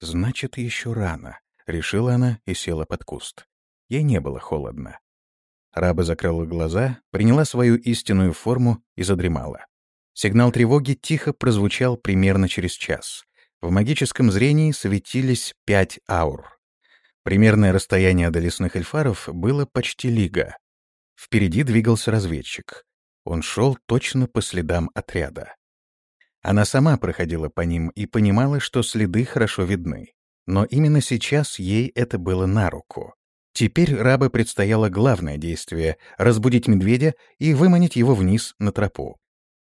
«Значит, еще рано», — решила она и села под куст. Ей не было холодно. Раба закрыла глаза, приняла свою истинную форму и задремала. Сигнал тревоги тихо прозвучал примерно через час. В магическом зрении светились пять аур. Примерное расстояние до лесных эльфаров было почти лига. Впереди двигался разведчик. Он шел точно по следам отряда. Она сама проходила по ним и понимала, что следы хорошо видны. Но именно сейчас ей это было на руку. Теперь рабы предстояло главное действие — разбудить медведя и выманить его вниз на тропу.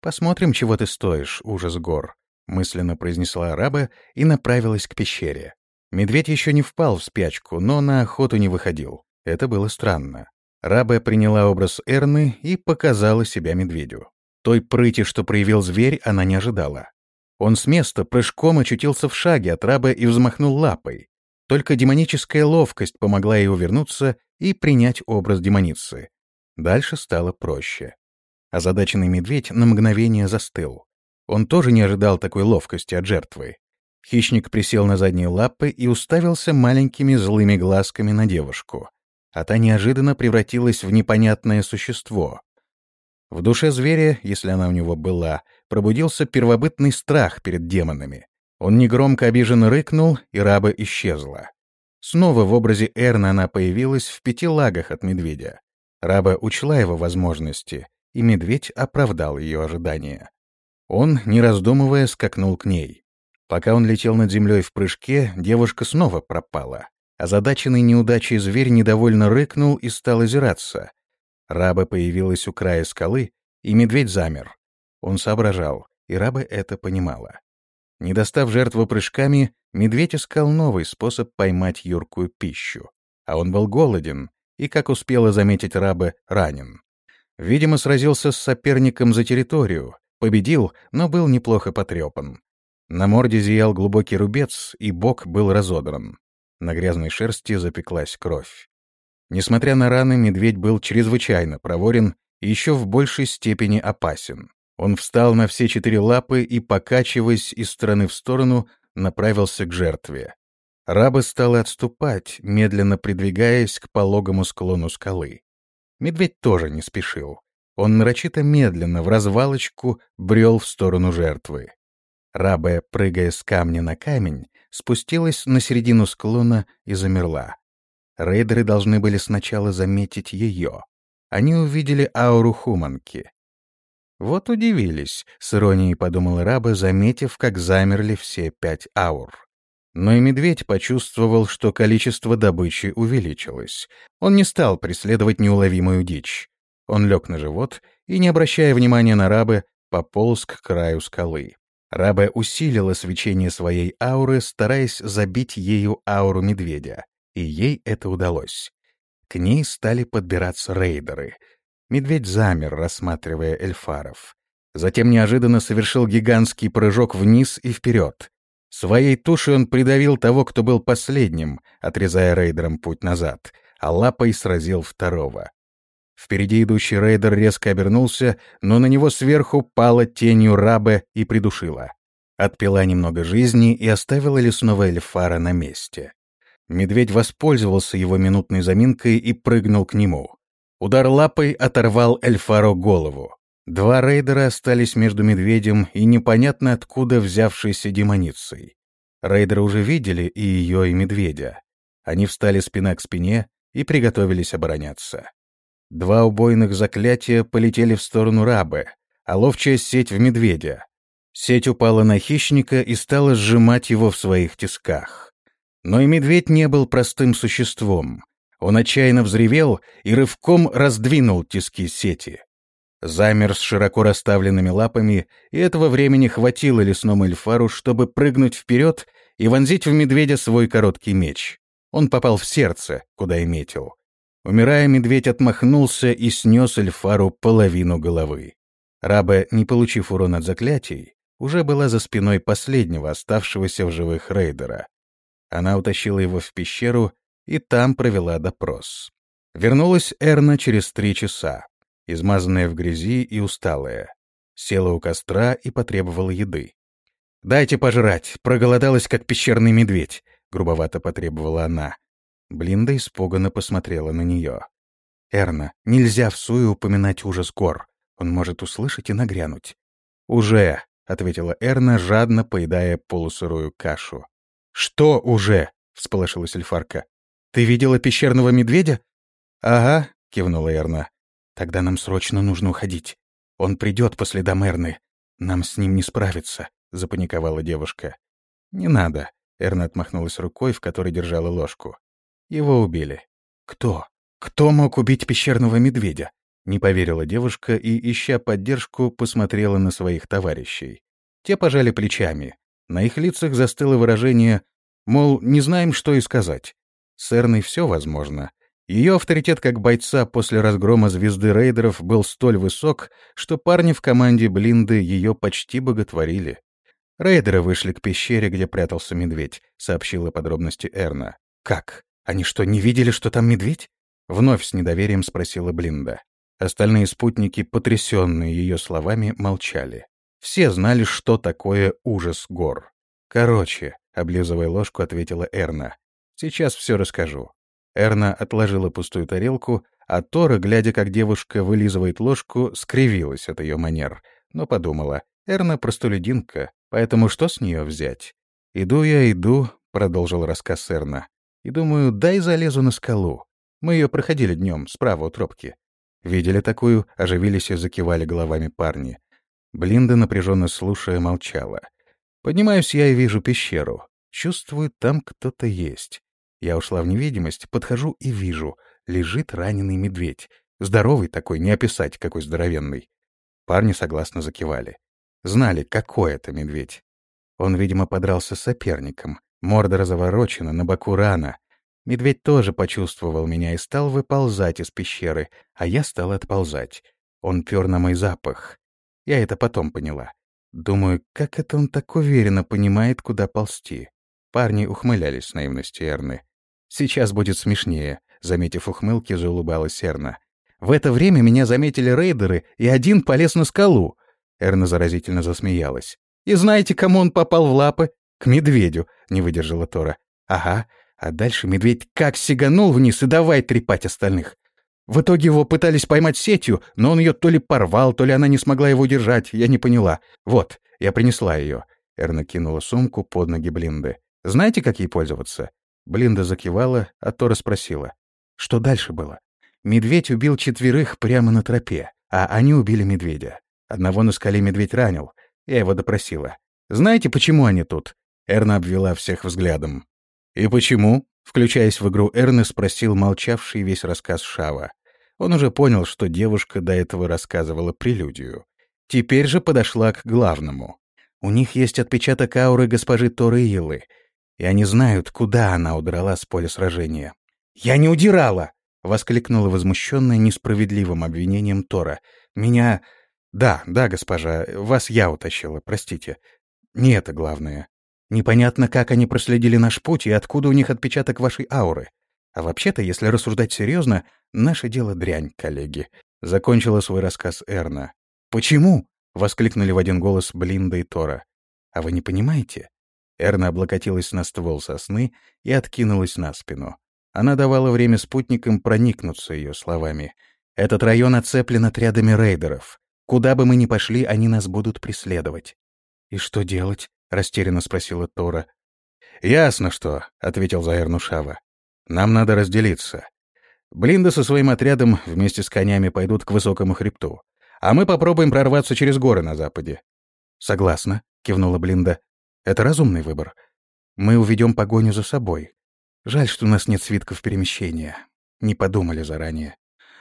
«Посмотрим, чего ты стоишь, ужас гор», — мысленно произнесла раба и направилась к пещере. Медведь еще не впал в спячку, но на охоту не выходил. Это было странно. Раба приняла образ Эрны и показала себя медведю. Той прыти, что проявил зверь, она не ожидала. Он с места прыжком очутился в шаге от раба и взмахнул лапой. Только демоническая ловкость помогла ей увернуться и принять образ демоницы. Дальше стало проще. Озадаченный медведь на мгновение застыл. Он тоже не ожидал такой ловкости от жертвы. Хищник присел на задние лапы и уставился маленькими злыми глазками на девушку. А та неожиданно превратилась в непонятное существо. В душе зверя, если она у него была, пробудился первобытный страх перед демонами. Он негромко обиженно рыкнул, и раба исчезла. Снова в образе Эрна она появилась в пяти лагах от медведя. Раба учла его возможности, и медведь оправдал ее ожидания. Он, не раздумывая, скакнул к ней. Пока он летел над землей в прыжке, девушка снова пропала. Озадаченный неудачей зверь недовольно рыкнул и стал озираться, Раба появилась у края скалы, и медведь замер. Он соображал, и раба это понимала. Не достав жертву прыжками, медведь искал новый способ поймать юркую пищу. А он был голоден и, как успела заметить раба, ранен. Видимо, сразился с соперником за территорию, победил, но был неплохо потрепан. На морде зиял глубокий рубец, и бок был разодран. На грязной шерсти запеклась кровь. Несмотря на раны, медведь был чрезвычайно проворен и еще в большей степени опасен. Он встал на все четыре лапы и, покачиваясь из стороны в сторону, направился к жертве. Раба стала отступать, медленно придвигаясь к пологому склону скалы. Медведь тоже не спешил. Он нарочито медленно, в развалочку, брел в сторону жертвы. Раба, прыгая с камня на камень, спустилась на середину склона и замерла. Рейдеры должны были сначала заметить ее. Они увидели ауру Хуманки. Вот удивились, с иронией подумала раба, заметив, как замерли все пять аур. Но и медведь почувствовал, что количество добычи увеличилось. Он не стал преследовать неуловимую дичь. Он лег на живот и, не обращая внимания на рабы, пополз к краю скалы. Раба усилила свечение своей ауры, стараясь забить ею ауру медведя, и ей это удалось. К ней стали подбираться рейдеры. Медведь замер, рассматривая эльфаров. Затем неожиданно совершил гигантский прыжок вниз и вперед. Своей тушей он придавил того, кто был последним, отрезая рейдерам путь назад, а лапой сразил второго. Впереди идущий рейдер резко обернулся, но на него сверху пала тенью раба и придушила. Отпила немного жизни и оставила лесного эльфара на месте. Медведь воспользовался его минутной заминкой и прыгнул к нему. Удар лапой оторвал эльфару голову. Два рейдера остались между медведем и непонятно откуда взявшейся демоницей. Рейдеры уже видели и ее, и медведя. Они встали спина к спине и приготовились обороняться. Два убойных заклятия полетели в сторону рабы, а ловчая сеть в медведя. Сеть упала на хищника и стала сжимать его в своих тисках. Но и медведь не был простым существом. Он отчаянно взревел и рывком раздвинул тиски сети замер с широко расставленными лапами, и этого времени хватило лесному эльфару, чтобы прыгнуть вперед и вонзить в медведя свой короткий меч. Он попал в сердце, куда и метил. Умирая, медведь отмахнулся и снес эльфару половину головы. Раба, не получив урон от заклятий, уже была за спиной последнего оставшегося в живых рейдера. Она утащила его в пещеру и там провела допрос. Вернулась Эрна через три часа измазанная в грязи и усталая. Села у костра и потребовала еды. «Дайте пожрать, проголодалась, как пещерный медведь», — грубовато потребовала она. Блинда испуганно посмотрела на нее. «Эрна, нельзя в суе упоминать ужас гор. Он может услышать и нагрянуть». «Уже», — ответила Эрна, жадно поедая полусырую кашу. «Что уже?» — всполошилась эльфарка. «Ты видела пещерного медведя?» «Ага», — кивнула Эрна. Тогда нам срочно нужно уходить. Он придет по следам Эрны. Нам с ним не справиться», — запаниковала девушка. «Не надо», — Эрна отмахнулась рукой, в которой держала ложку. «Его убили». «Кто? Кто мог убить пещерного медведя?» Не поверила девушка и, ища поддержку, посмотрела на своих товарищей. Те пожали плечами. На их лицах застыло выражение, мол, не знаем, что и сказать. С Эрной все возможно, ее авторитет как бойца после разгрома звезды рейдеров был столь высок, что парни в команде Блинды ее почти боготворили. «Рейдеры вышли к пещере, где прятался медведь», — сообщила подробности Эрна. «Как? Они что, не видели, что там медведь?» Вновь с недоверием спросила Блинда. Остальные спутники, потрясенные ее словами, молчали. Все знали, что такое ужас гор. «Короче», — облизывая ложку, ответила Эрна. «Сейчас все расскажу. Эрна отложила пустую тарелку, а Тора, глядя, как девушка вылизывает ложку, скривилась от ее манер, но подумала, Эрна простолюдинка, поэтому что с нее взять? «Иду я, иду», — продолжил рассказ Эрна, — «и думаю, дай залезу на скалу. Мы ее проходили днем, справа у тропки. Видели такую, оживились и закивали головами парни. Блинда, напряженно слушая, молчала. Поднимаюсь я и вижу пещеру. Чувствую, там кто-то есть. Я ушла в невидимость, подхожу и вижу. Лежит раненый медведь. Здоровый такой, не описать, какой здоровенный. Парни согласно закивали. Знали, какой это медведь. Он, видимо, подрался с соперником. Морда разоворочена, на боку рана. Медведь тоже почувствовал меня и стал выползать из пещеры, а я стал отползать. Он пёр на мой запах. Я это потом поняла. Думаю, как это он так уверенно понимает, куда ползти. Парни ухмылялись с наивности Эрны. Сейчас будет смешнее, заметив ухмылки, заулыбалась Эрна. В это время меня заметили рейдеры, и один полез на скалу. Эрна заразительно засмеялась. И знаете, кому он попал в лапы? К медведю, не выдержала Тора. Ага, а дальше медведь как сиганул вниз и давай трепать остальных. В итоге его пытались поймать сетью, но он ее то ли порвал, то ли она не смогла его удержать, я не поняла. Вот, я принесла ее. Эрна кинула сумку под ноги Блинды. «Знаете, как ей пользоваться?» Блинда закивала, а Тора спросила. «Что дальше было?» «Медведь убил четверых прямо на тропе, а они убили медведя. Одного на скале медведь ранил. Я его допросила. Знаете, почему они тут?» Эрна обвела всех взглядом. «И почему?» Включаясь в игру Эрны, спросил молчавший весь рассказ Шава. Он уже понял, что девушка до этого рассказывала прелюдию. Теперь же подошла к главному. У них есть отпечаток ауры госпожи Торыилы, и они знают, куда она удрала с поля сражения. «Я не удирала!» — воскликнула возмущенная несправедливым обвинением Тора. «Меня...» «Да, да, госпожа, вас я утащила, простите. Не это главное. Непонятно, как они проследили наш путь и откуда у них отпечаток вашей ауры. А вообще-то, если рассуждать серьезно, наше дело дрянь, коллеги. Закончила свой рассказ Эрна. «Почему?» — воскликнули в один голос Блинда и Тора. «А вы не понимаете?» Эрна облокотилась на ствол сосны и откинулась на спину. Она давала время спутникам проникнуться ее словами. «Этот район оцеплен отрядами рейдеров. Куда бы мы ни пошли, они нас будут преследовать». «И что делать?» — растерянно спросила Тора. «Ясно что», — ответил Заэр Шава. «Нам надо разделиться. Блинда со своим отрядом вместе с конями пойдут к высокому хребту, а мы попробуем прорваться через горы на западе». «Согласна», — кивнула Блинда. «Это разумный выбор. Мы уведем погоню за собой. Жаль, что у нас нет свитков перемещения. Не подумали заранее».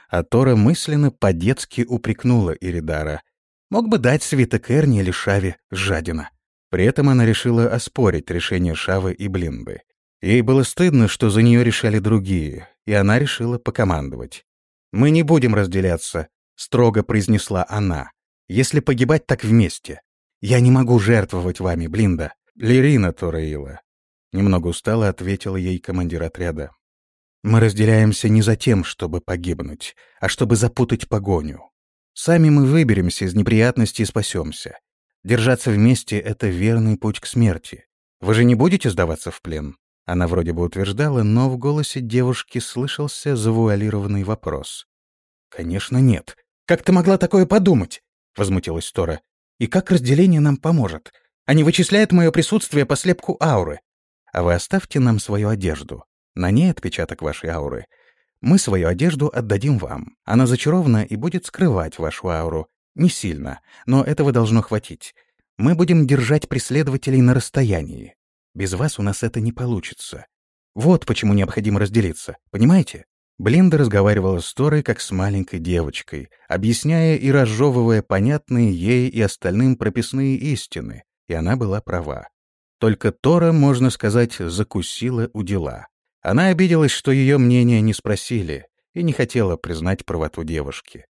А Тора мысленно по-детски упрекнула Иридара. Мог бы дать свиток Эрни или Шаве, жадина. При этом она решила оспорить решение Шавы и Блинды. Ей было стыдно, что за нее решали другие, и она решила покомандовать. «Мы не будем разделяться», — строго произнесла она. «Если погибать, так вместе. Я не могу жертвовать вами, Блинда». «Лирина Тораила», — немного устало ответила ей командир отряда. «Мы разделяемся не за тем, чтобы погибнуть, а чтобы запутать погоню. Сами мы выберемся из неприятностей и спасемся. Держаться вместе — это верный путь к смерти. Вы же не будете сдаваться в плен?» Она вроде бы утверждала, но в голосе девушки слышался завуалированный вопрос. «Конечно нет. Как ты могла такое подумать?» — возмутилась Тора. «И как разделение нам поможет? Они вычисляют мое присутствие по слепку ауры. А вы оставьте нам свою одежду. На ней отпечаток вашей ауры. Мы свою одежду отдадим вам. Она зачарована и будет скрывать вашу ауру, не сильно, но этого должно хватить. Мы будем держать преследователей на расстоянии. Без вас у нас это не получится. Вот почему необходимо разделиться, понимаете? Блинда разговаривала с Торой как с маленькой девочкой, объясняя и разжевывая понятные ей и остальным прописные истины, и она была права. Только Тора, можно сказать, закусила у дела. Она обиделась, что ее мнение не спросили, и не хотела признать правоту девушки.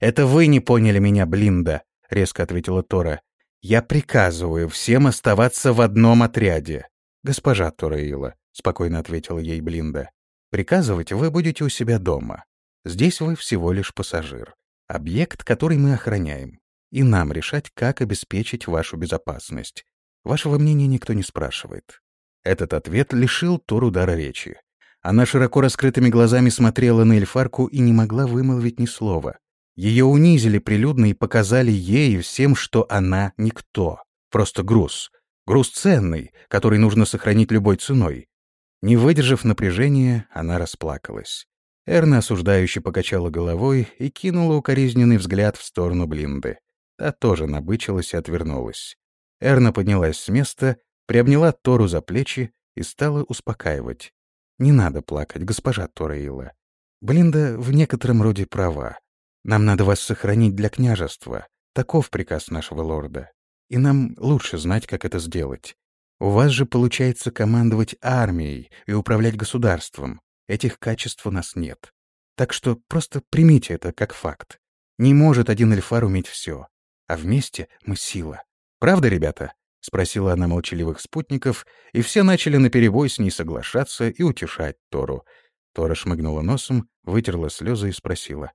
«Это вы не поняли меня, Блинда», — резко ответила Тора. «Я приказываю всем оставаться в одном отряде». «Госпожа Тораила», — спокойно ответила ей Блинда. «Приказывать вы будете у себя дома. Здесь вы всего лишь пассажир. Объект, который мы охраняем. И нам решать, как обеспечить вашу безопасность. Вашего мнения никто не спрашивает». Этот ответ лишил Тору дара речи. Она широко раскрытыми глазами смотрела на Эльфарку и не могла вымолвить ни слова. Ее унизили прилюдно и показали и всем, что она никто. Просто груз. Груз ценный, который нужно сохранить любой ценой. Не выдержав напряжения, она расплакалась. Эрна осуждающе покачала головой и кинула укоризненный взгляд в сторону Блинды. Та тоже набычилась и отвернулась. Эрна поднялась с места, приобняла Тору за плечи и стала успокаивать. «Не надо плакать, госпожа Тораила. Блинда в некотором роде права. Нам надо вас сохранить для княжества. Таков приказ нашего лорда. И нам лучше знать, как это сделать. У вас же получается командовать армией и управлять государством. Этих качеств у нас нет. Так что просто примите это как факт. Не может один эльфар уметь все. А вместе мы сила. Правда, ребята? — спросила она молчаливых спутников, и все начали наперебой с ней соглашаться и утешать Тору. Тора шмыгнула носом, вытерла слезы и спросила.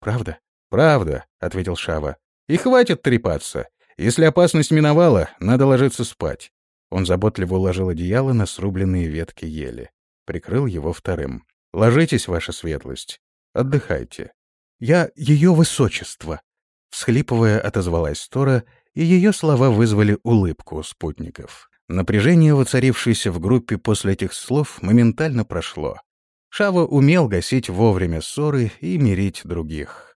«Правда?» «Правда», — ответил Шава. «И хватит трепаться. Если опасность миновала, надо ложиться спать». Он заботливо уложил одеяло на срубленные ветки ели. Прикрыл его вторым. «Ложитесь, ваша светлость. Отдыхайте». «Я ее высочество», — всхлипывая, отозвалась Тора, и ее слова вызвали улыбку у спутников. Напряжение, воцарившееся в группе после этих слов, моментально прошло. Шава умел гасить вовремя ссоры и мирить других.